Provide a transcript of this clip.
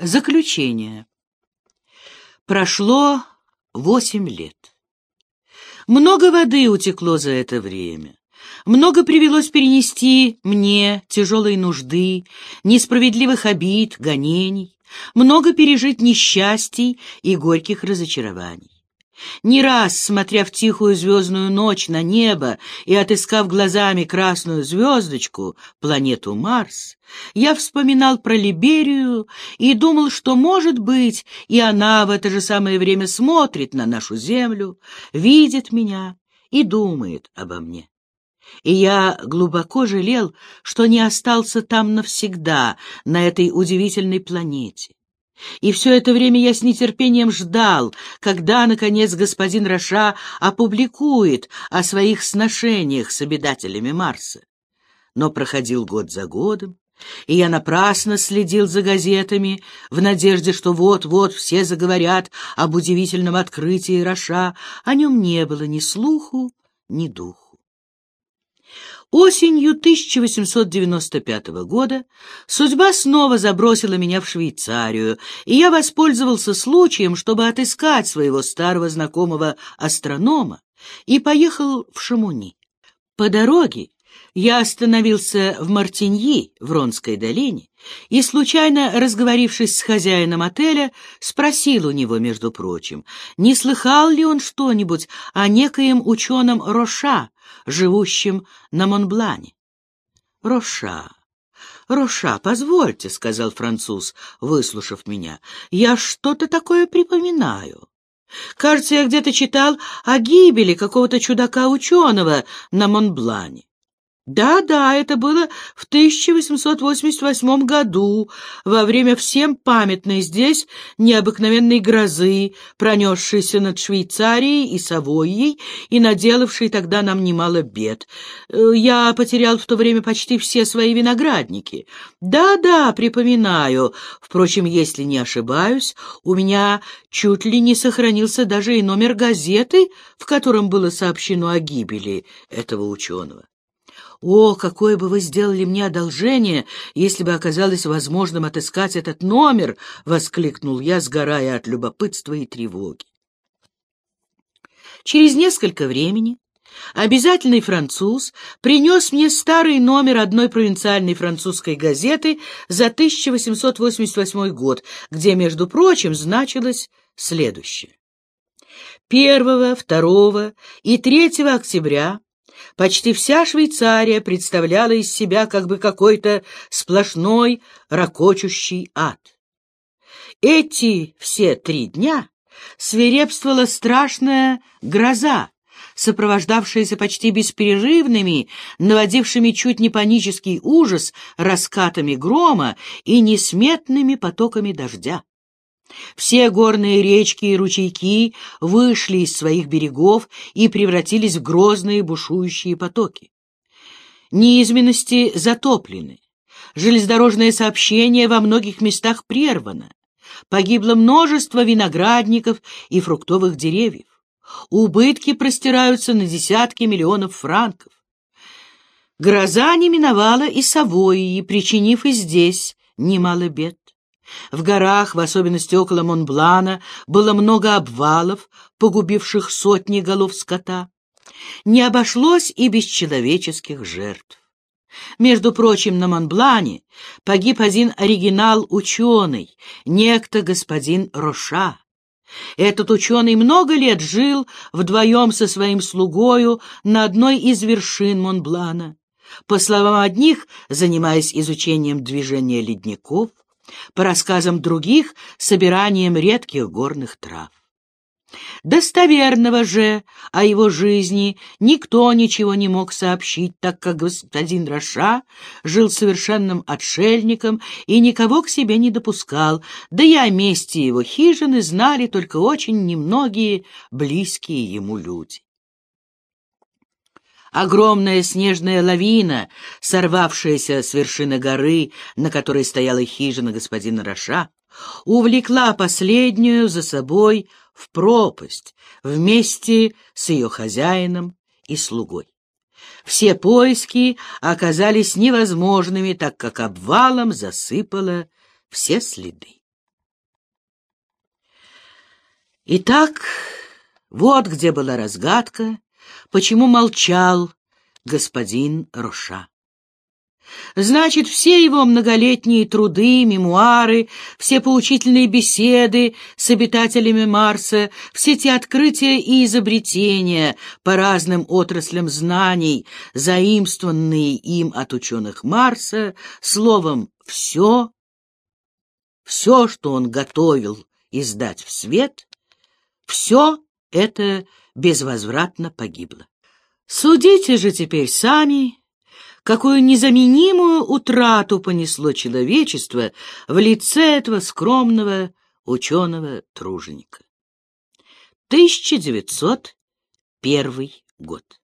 Заключение. Прошло восемь лет. Много воды утекло за это время. Много привелось перенести мне тяжелой нужды, несправедливых обид, гонений, много пережить несчастий и горьких разочарований. Не раз, смотря в тихую звездную ночь на небо и отыскав глазами красную звездочку, планету Марс, я вспоминал про Либерию и думал, что, может быть, и она в это же самое время смотрит на нашу Землю, видит меня и думает обо мне. И я глубоко жалел, что не остался там навсегда, на этой удивительной планете. И все это время я с нетерпением ждал, когда, наконец, господин Роша опубликует о своих сношениях с обитателями Марса. Но проходил год за годом, и я напрасно следил за газетами в надежде, что вот-вот все заговорят об удивительном открытии Роша. О нем не было ни слуху, ни духу. Осенью 1895 года судьба снова забросила меня в Швейцарию, и я воспользовался случаем, чтобы отыскать своего старого знакомого астронома, и поехал в Шамуни. По дороге я остановился в Мартиньи, в Ронской долине, и, случайно разговорившись с хозяином отеля, спросил у него, между прочим, не слыхал ли он что-нибудь о некоем ученом Роша, живущем на Монблане. — Роша, Роша, позвольте, — сказал француз, выслушав меня, — я что-то такое припоминаю. Кажется, я где-то читал о гибели какого-то чудака-ученого на Монблане. Да-да, это было в 1888 году, во время всем памятной здесь необыкновенной грозы, пронесшейся над Швейцарией и Савойей и наделавшей тогда нам немало бед. Э, я потерял в то время почти все свои виноградники. Да-да, припоминаю. Впрочем, если не ошибаюсь, у меня чуть ли не сохранился даже и номер газеты, в котором было сообщено о гибели этого ученого. «О, какое бы вы сделали мне одолжение, если бы оказалось возможным отыскать этот номер!» — воскликнул я, сгорая от любопытства и тревоги. Через несколько времени обязательный француз принес мне старый номер одной провинциальной французской газеты за 1888 год, где, между прочим, значилось следующее. 1, 2 и 3 октября Почти вся Швейцария представляла из себя как бы какой-то сплошной ракочущий ад. Эти все три дня свирепствовала страшная гроза, сопровождавшаяся почти беспрерывными, наводившими чуть не панический ужас раскатами грома и несметными потоками дождя. Все горные речки и ручейки вышли из своих берегов и превратились в грозные бушующие потоки. Низменности затоплены, железнодорожное сообщение во многих местах прервано, погибло множество виноградников и фруктовых деревьев, убытки простираются на десятки миллионов франков. Гроза не миновала и Савойи, причинив и здесь немало бед. В горах, в особенности около Монблана, было много обвалов, погубивших сотни голов скота. Не обошлось и без человеческих жертв. Между прочим, на Монблане погиб один оригинал-ученый, некто господин Роша. Этот ученый много лет жил вдвоем со своим слугою на одной из вершин Монблана. По словам одних, занимаясь изучением движения ледников, по рассказам других — собиранием редких горных трав. Достоверного же о его жизни никто ничего не мог сообщить, так как господин Роша жил совершенным отшельником и никого к себе не допускал, да и о месте его хижины знали только очень немногие близкие ему люди. Огромная снежная лавина, сорвавшаяся с вершины горы, на которой стояла хижина господина Роша, увлекла последнюю за собой в пропасть вместе с ее хозяином и слугой. Все поиски оказались невозможными, так как обвалом засыпало все следы. Итак, вот где была разгадка, почему молчал господин Роша. Значит, все его многолетние труды, мемуары, все поучительные беседы с обитателями Марса, все те открытия и изобретения по разным отраслям знаний, заимствованные им от ученых Марса, словом, все, все, что он готовил издать в свет, все это безвозвратно погибло. Судите же теперь сами, какую незаменимую утрату понесло человечество в лице этого скромного ученого-труженика. 1901 год.